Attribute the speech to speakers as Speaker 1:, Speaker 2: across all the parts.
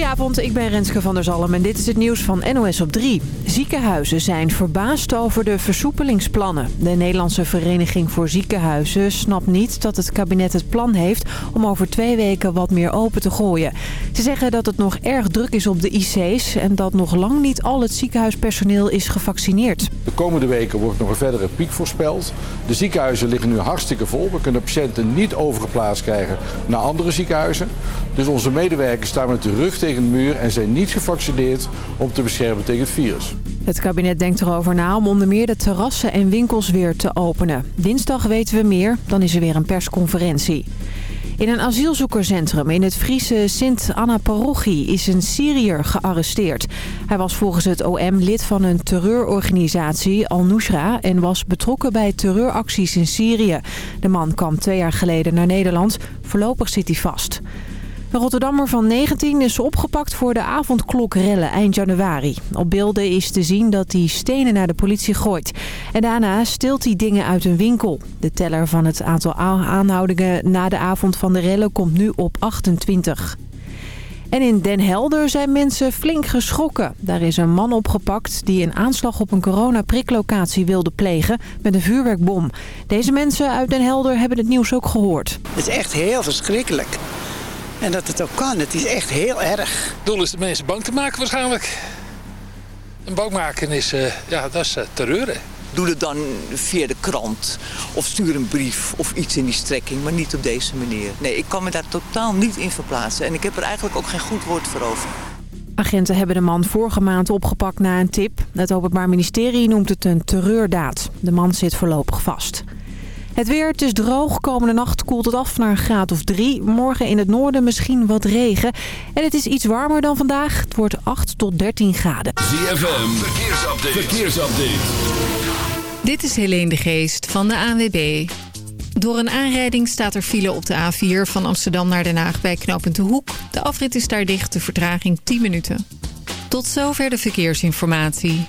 Speaker 1: Goedenavond, ik ben Renske van der Zalm en dit is het nieuws van NOS op 3. Ziekenhuizen zijn verbaasd over de versoepelingsplannen. De Nederlandse Vereniging voor Ziekenhuizen snapt niet dat het kabinet het plan heeft... om over twee weken wat meer open te gooien. Ze zeggen dat het nog erg druk is op de IC's... en dat nog lang niet al het ziekenhuispersoneel is gevaccineerd.
Speaker 2: De komende weken wordt nog een verdere piek voorspeld. De ziekenhuizen liggen nu hartstikke vol. We kunnen patiënten niet overgeplaatst krijgen naar andere ziekenhuizen. Dus onze medewerkers staan met de rug tegen de muur en zijn niet gevaccineerd om te beschermen tegen het virus.
Speaker 1: Het kabinet denkt erover na om onder meer de terrassen en winkels weer te openen. Dinsdag weten we meer, dan is er weer een persconferentie. In een asielzoekerscentrum in het Friese Sint-Anna-parochie is een Syriër gearresteerd. Hij was volgens het OM lid van een terreurorganisatie Al-Nusra en was betrokken bij terreuracties in Syrië. De man kwam twee jaar geleden naar Nederland. Voorlopig zit hij vast. Een Rotterdammer van 19 is opgepakt voor de avondklokrellen eind januari. Op beelden is te zien dat hij stenen naar de politie gooit. En daarna steelt hij dingen uit een winkel. De teller van het aantal aanhoudingen na de avond van de rellen komt nu op 28. En in Den Helder zijn mensen flink geschrokken. Daar is een man opgepakt die een aanslag op een coronapriklocatie wilde plegen met een vuurwerkbom. Deze mensen uit Den Helder hebben het nieuws ook gehoord.
Speaker 3: Het is echt heel verschrikkelijk. En dat het ook kan. Het is echt heel erg.
Speaker 4: Het doel is de mensen bang te maken waarschijnlijk. En bang maken is, uh, ja, dat is uh, terreur.
Speaker 5: Doe het dan via de krant of stuur een brief of iets in die strekking, maar niet op deze manier. Nee, ik kan me daar totaal niet in verplaatsen en ik heb er eigenlijk ook geen goed woord voor over.
Speaker 1: Agenten hebben de man vorige maand opgepakt na een tip. Het Openbaar Ministerie noemt het een terreurdaad. De man zit voorlopig vast. Het weer, het is droog. Komende nacht koelt het af naar een graad of drie. Morgen in het noorden misschien wat regen. En het is iets warmer dan vandaag. Het wordt 8 tot 13 graden.
Speaker 6: ZFM, verkeersupdate. verkeersupdate.
Speaker 7: Dit is Helene de Geest van de ANWB. Door een aanrijding staat er file op de A4 van Amsterdam naar Den Haag bij knooppunt De Hoek. De afrit is daar dicht, de vertraging 10 minuten. Tot zover de verkeersinformatie.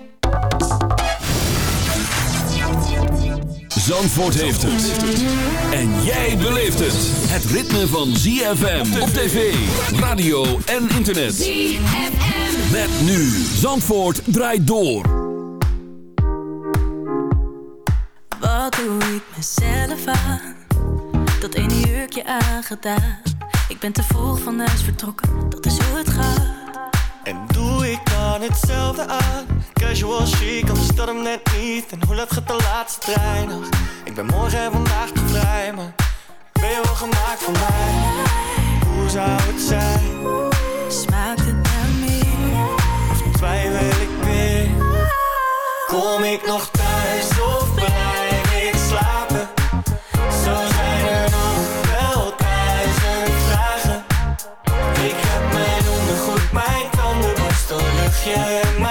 Speaker 6: Zandvoort heeft het. En jij beleeft het. Het ritme van ZFM op tv, radio en internet. ZFM. Met nu. Zandvoort draait door.
Speaker 8: Wat doe ik mezelf aan? Dat ene jurkje aangedaan. Ik ben te vroeg van huis vertrokken, dat is hoe het gaat.
Speaker 9: En doe ik dan hetzelfde aan? Casual chic, anders dat hem net niet. En hoe laat gaat de laatste trein nog? Ik ben morgen en vandaag te vrij, maar ben je wel gemaakt voor mij? Hoe zou het zijn?
Speaker 8: Smaakt het naar meer?
Speaker 9: Of twijfel ik weer? Kom ik nog thuis of blijf ik slapen? Zo zijn er nog wel duizend vragen. Ik heb mijn ondergoed, mijn tandenborstel, luchtje en mijn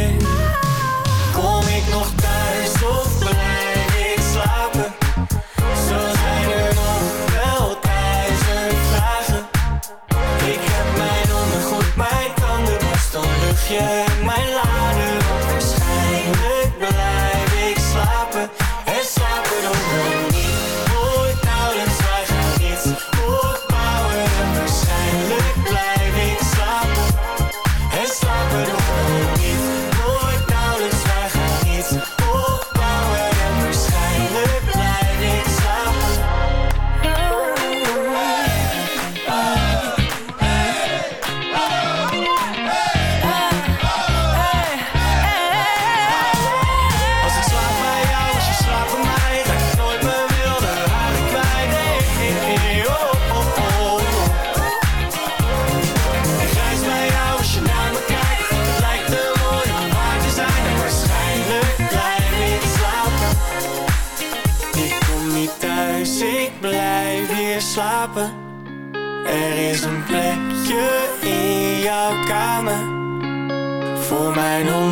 Speaker 10: yeah.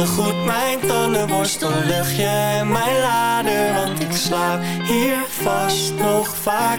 Speaker 10: goed, mijn tandenborstel, luchtje en mijn lader Want ik slaap hier vast nog
Speaker 11: vaak.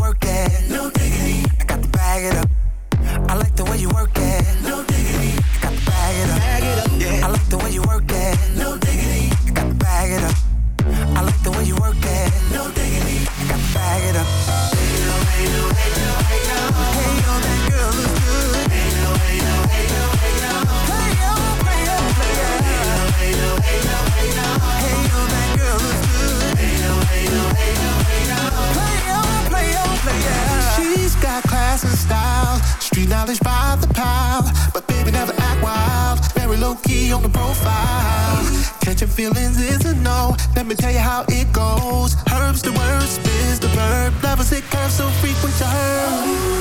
Speaker 11: work it. No diggity. I got to bag it up. I like the way you work it. No diggity. I got to bag it up. Bag it up. Yeah. I like the way you work it. No diggity. I got to bag it up. I like the way you work it. No diggity. I got to bag it up. Wait, no, wait, no, wait, no. knowledge by the pile. But baby, never act wild. Very low
Speaker 12: key on the profile. Catching feelings is a no. Let me tell you how it goes. Herbs the worst, spins the verb. Levels it curves so frequent to her.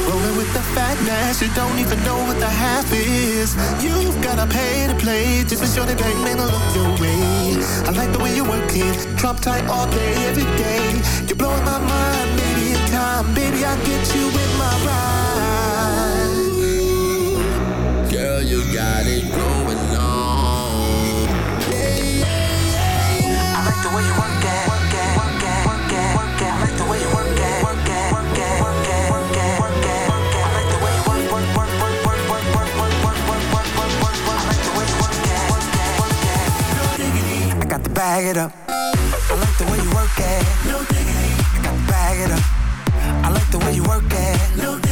Speaker 12: Rolling with the fatness, you don't even know what the half is. You've gotta pay to play just to show the game men will look your way. I like the way you work it. drop tight all day, every day. You're blowing my mind, maybe in time, baby I get you in my ride
Speaker 13: got it going on.
Speaker 12: I like the way you work it. I like the way you work it, work it, work it, work it, work it, work it, work it. I like the way you work, work, work, work, work, work, work, work, work, work, work, work, work, work. I like the way you work it, work it, work it. No diggity,
Speaker 14: I got to bag it up. I like the way you work it.
Speaker 12: no diggity,
Speaker 14: I got to bag it up. I like the way you work it.
Speaker 12: no diggity,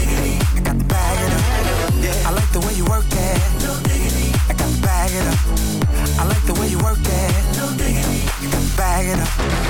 Speaker 14: up.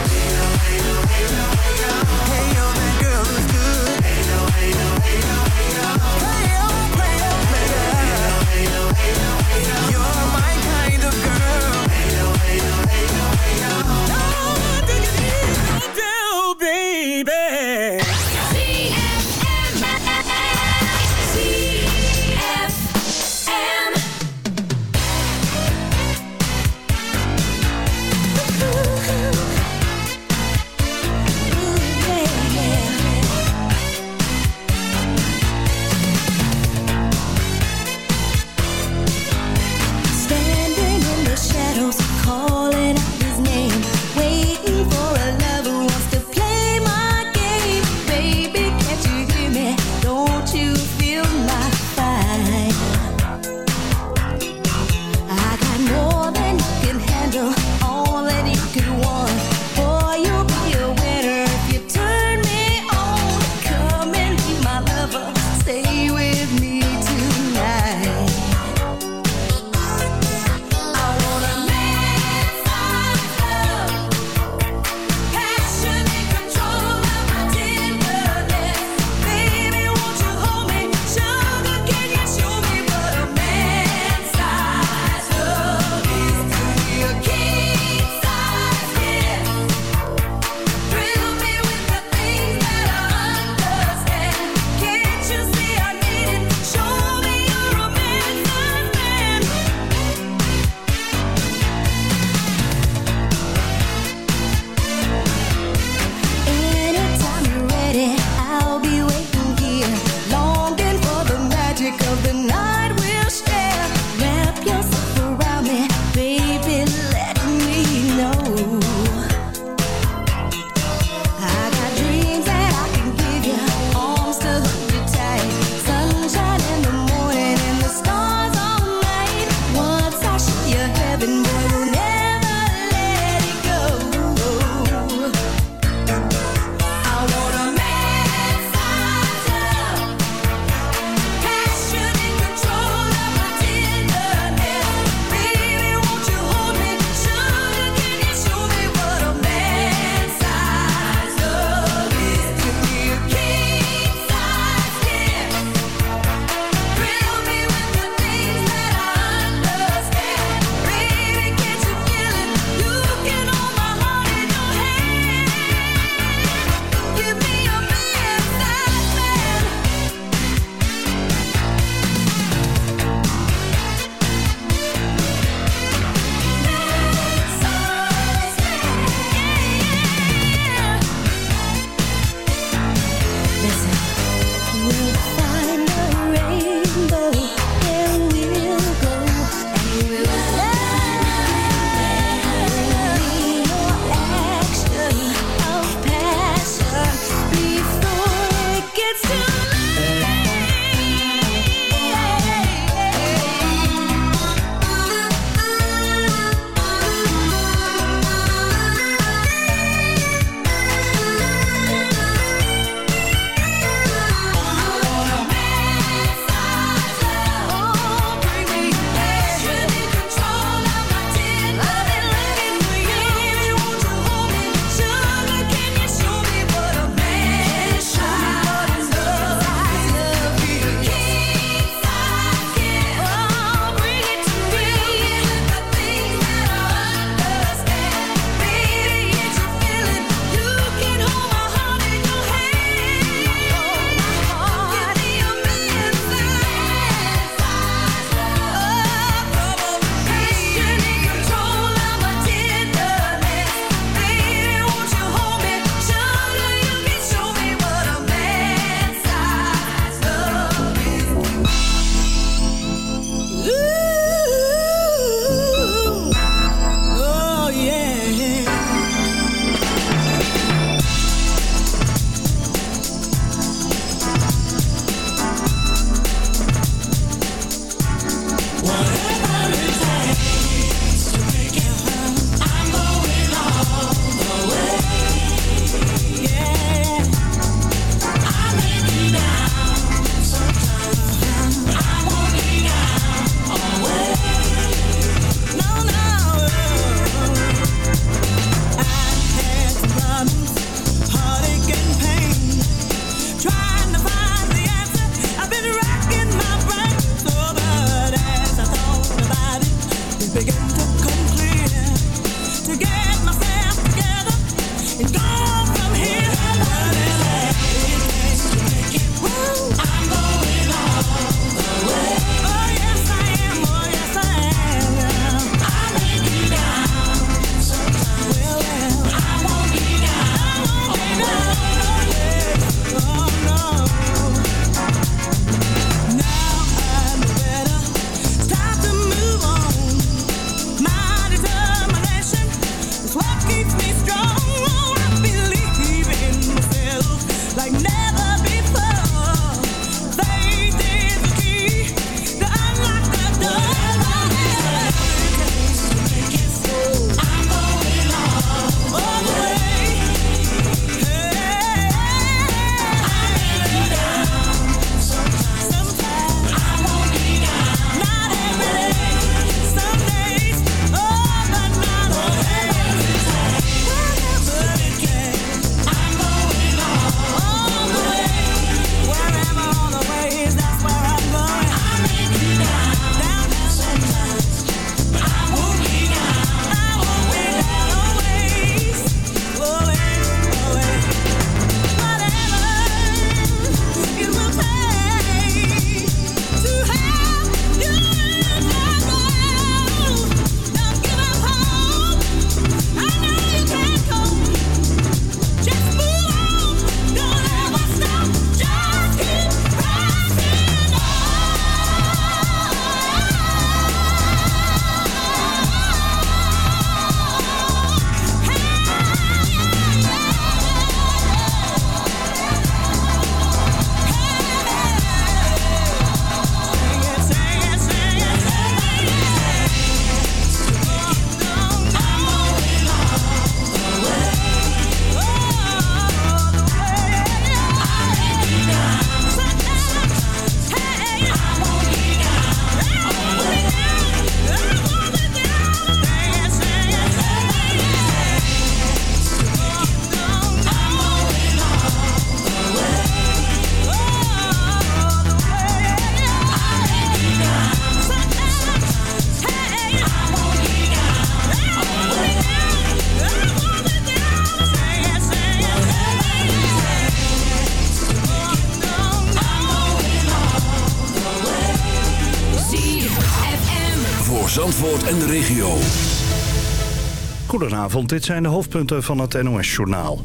Speaker 13: Goedenavond, dit zijn de hoofdpunten van het NOS-journaal.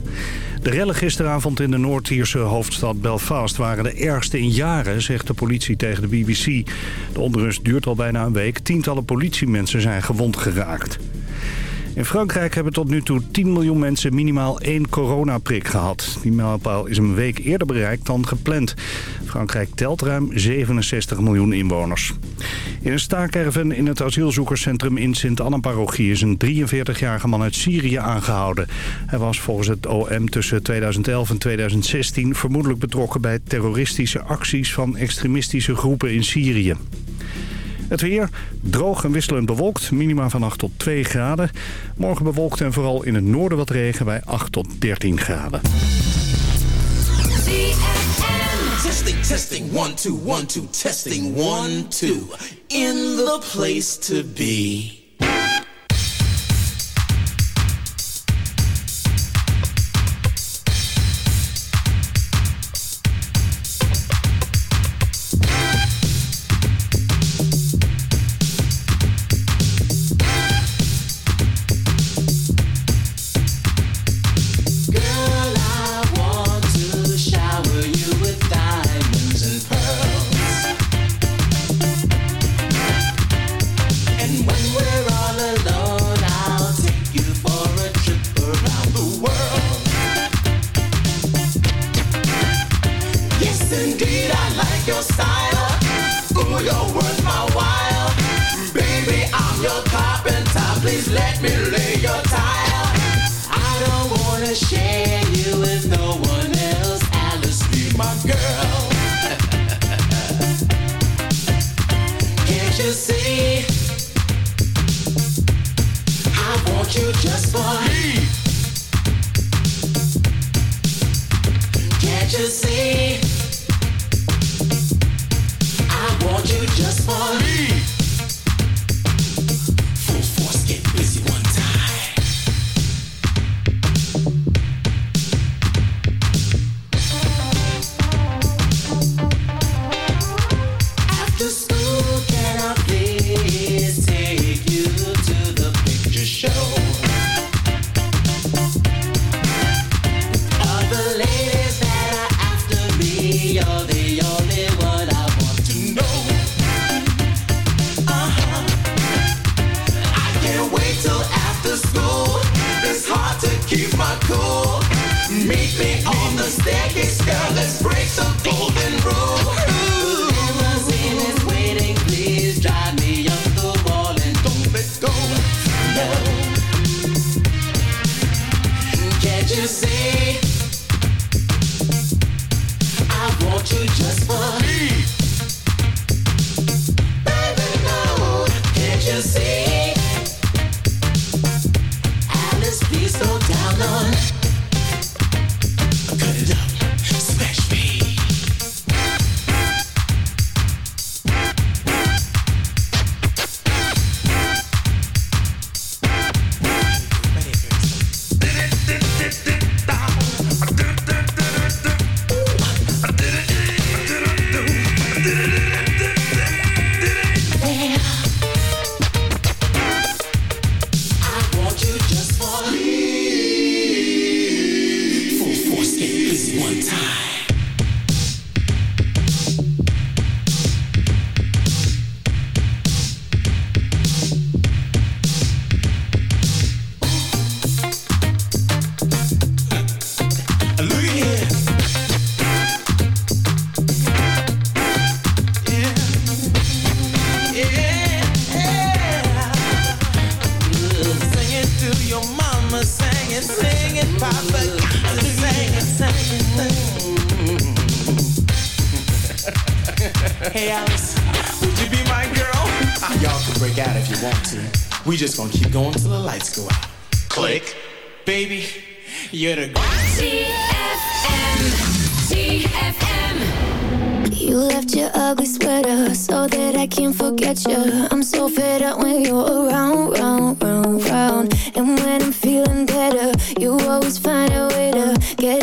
Speaker 13: De rellen gisteravond in de Noord-Ierse hoofdstad Belfast waren de ergste in jaren, zegt de politie tegen de BBC. De onrust duurt al bijna een week. Tientallen politiemensen zijn gewond geraakt. In Frankrijk hebben tot nu toe 10 miljoen mensen minimaal één coronaprik gehad. Die mijlpaal is een week eerder bereikt dan gepland. Frankrijk telt ruim 67 miljoen inwoners. In een staakerven in het asielzoekerscentrum in Sint-Anna-parochie... is een 43-jarige man uit Syrië aangehouden. Hij was volgens het OM tussen 2011 en 2016 vermoedelijk betrokken... bij terroristische acties van extremistische groepen in Syrië. Het weer droog en wisselend bewolkt. Minima van 8 tot 2 graden. Morgen bewolkt en vooral in het noorden wat regen bij 8 tot 13 graden.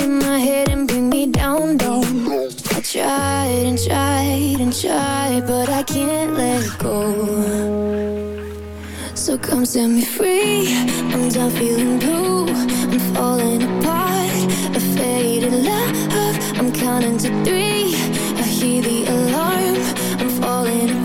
Speaker 15: in my
Speaker 16: head and bring me down, down. I tried and tried and tried, but I can't let go. So come set me free. I'm done feeling blue. I'm falling apart. A faded love. I'm counting to three. I hear the alarm. I'm falling.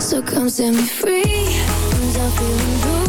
Speaker 16: So come set me free. I'm feeling.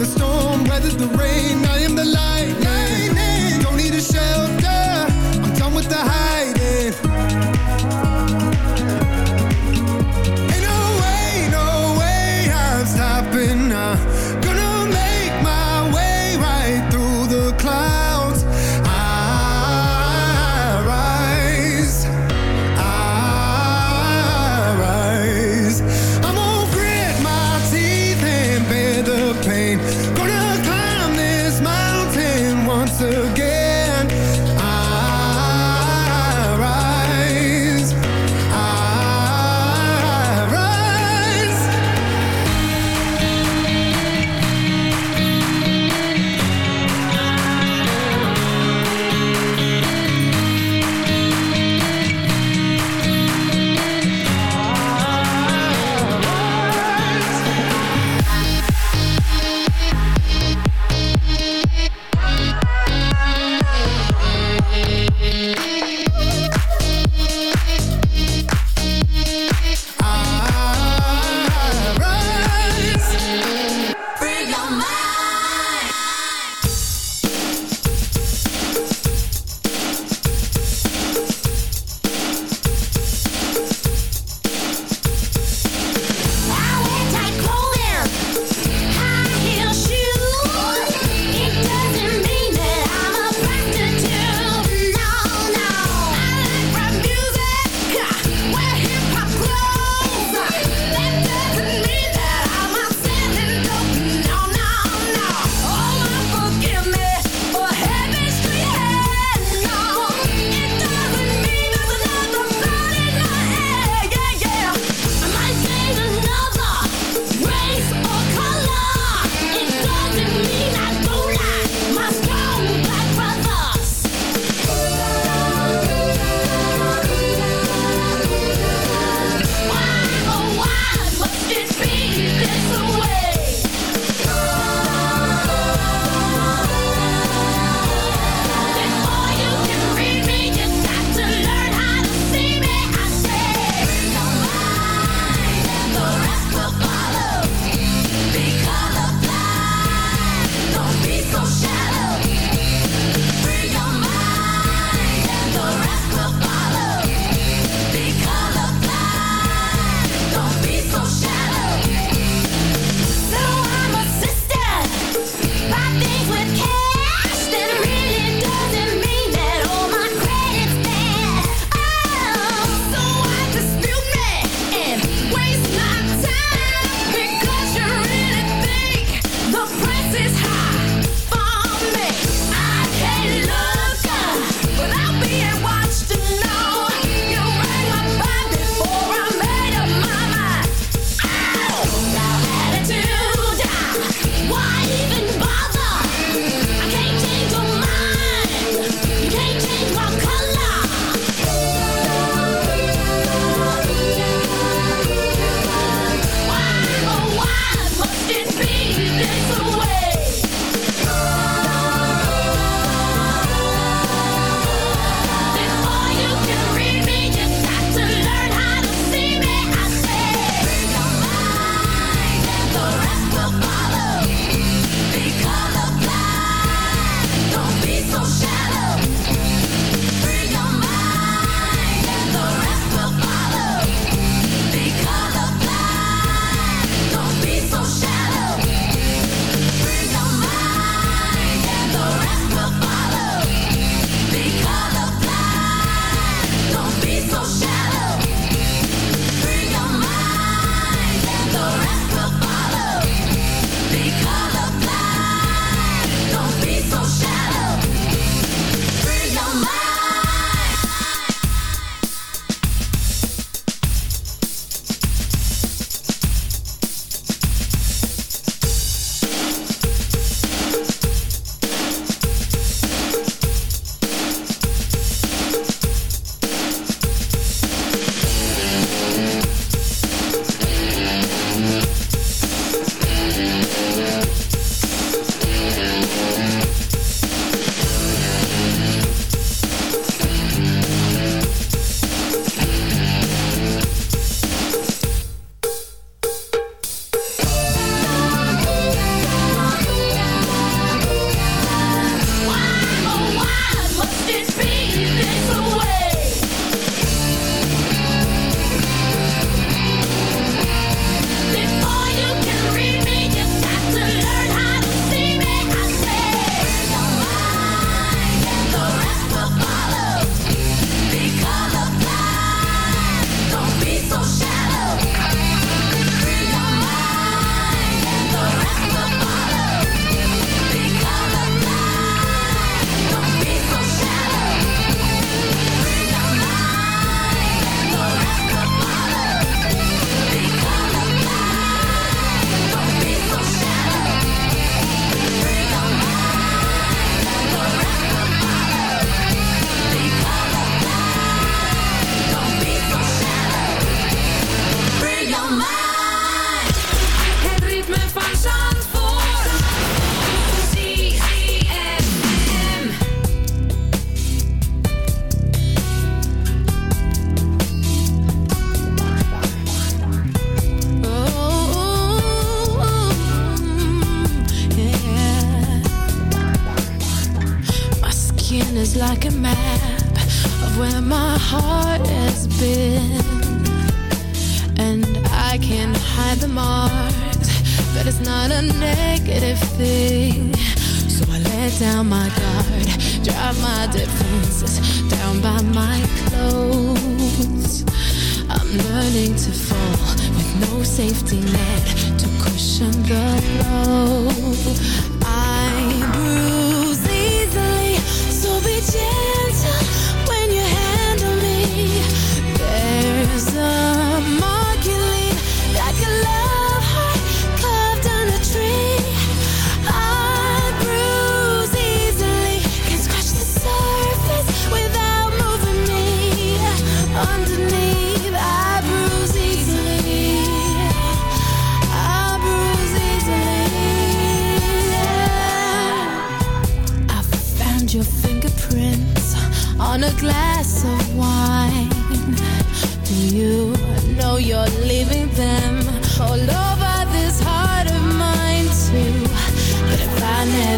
Speaker 16: The
Speaker 17: storm, weathered the rain.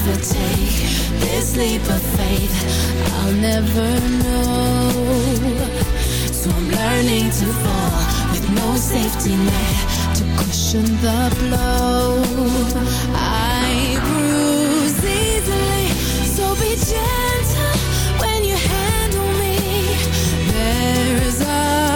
Speaker 16: ever take this leap of faith. I'll never know. So I'm learning to fall with no safety net To cushion the blow. I bruise easily So be gentle when you handle me. There is a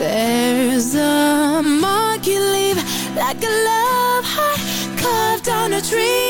Speaker 16: There's a mark you leave Like a love heart carved on a tree.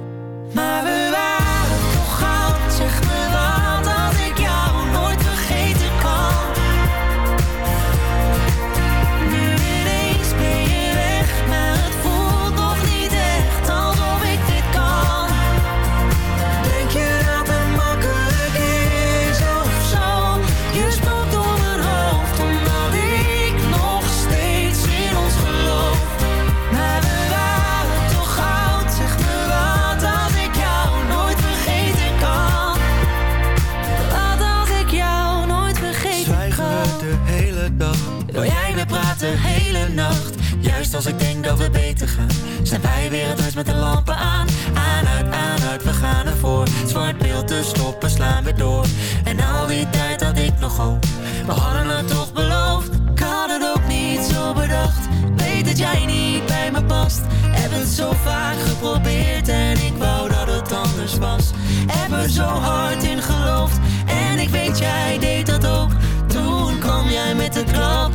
Speaker 18: Zijn wij weer het huis met de lampen aan? Aan, uit, aan, uit, we gaan ervoor. Zwart beeld, te stoppen, slaan we door. En al die tijd had ik nog hoop. We hadden het toch beloofd? Ik had het ook niet zo bedacht. Weet dat jij niet bij me past. Heb zo vaak geprobeerd en ik wou dat het anders was. Heb zo hard in geloofd en ik weet jij deed dat ook. Toen kwam jij met een klap.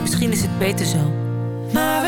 Speaker 19: Misschien is het beter zo.
Speaker 18: Maar